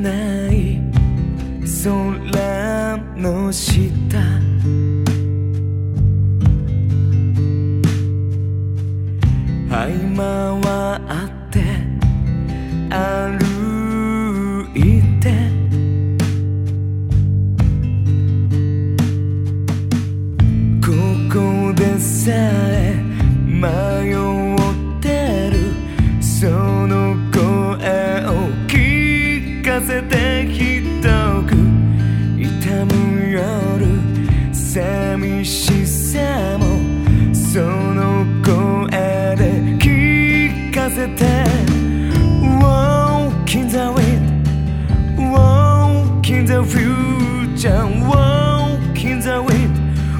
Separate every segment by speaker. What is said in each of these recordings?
Speaker 1: な the future Walk in the wind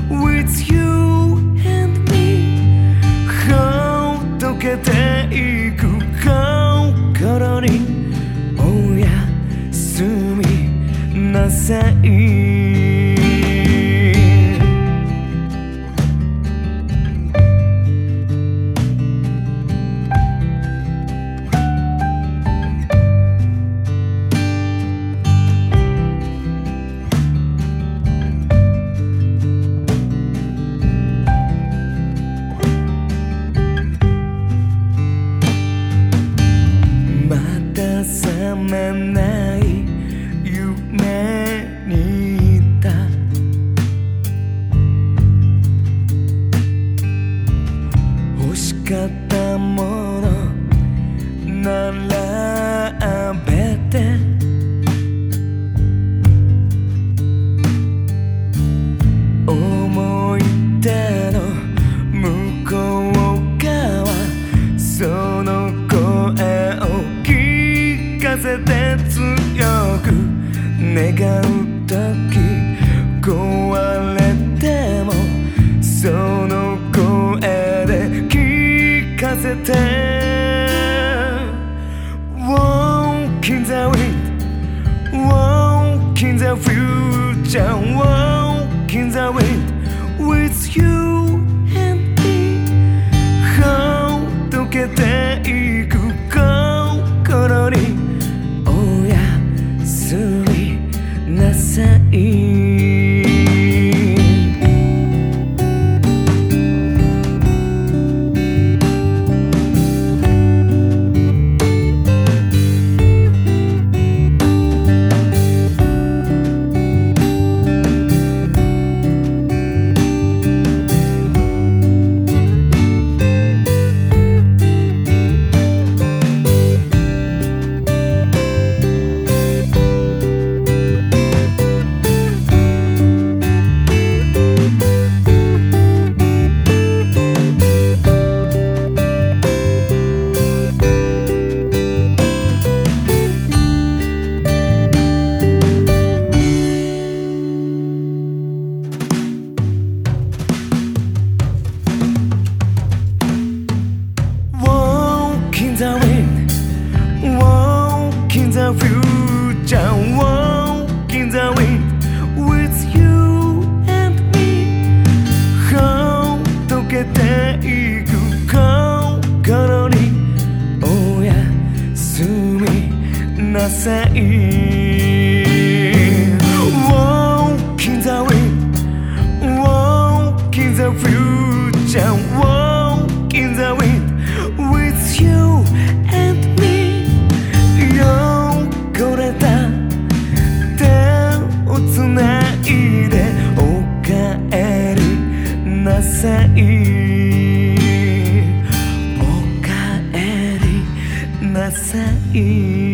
Speaker 1: With you and me ほどけていく心におやすみなさい めない。夢にいた。欲しかったもの。並べて。聞かせて強く願う時壊れてもその声で聞かせて Walking the wind Walking the future Walking the wind さい Walk in the wind Walk in the future Walk in the wind With you and me よ汚れた手をつないでお帰りなさいなさい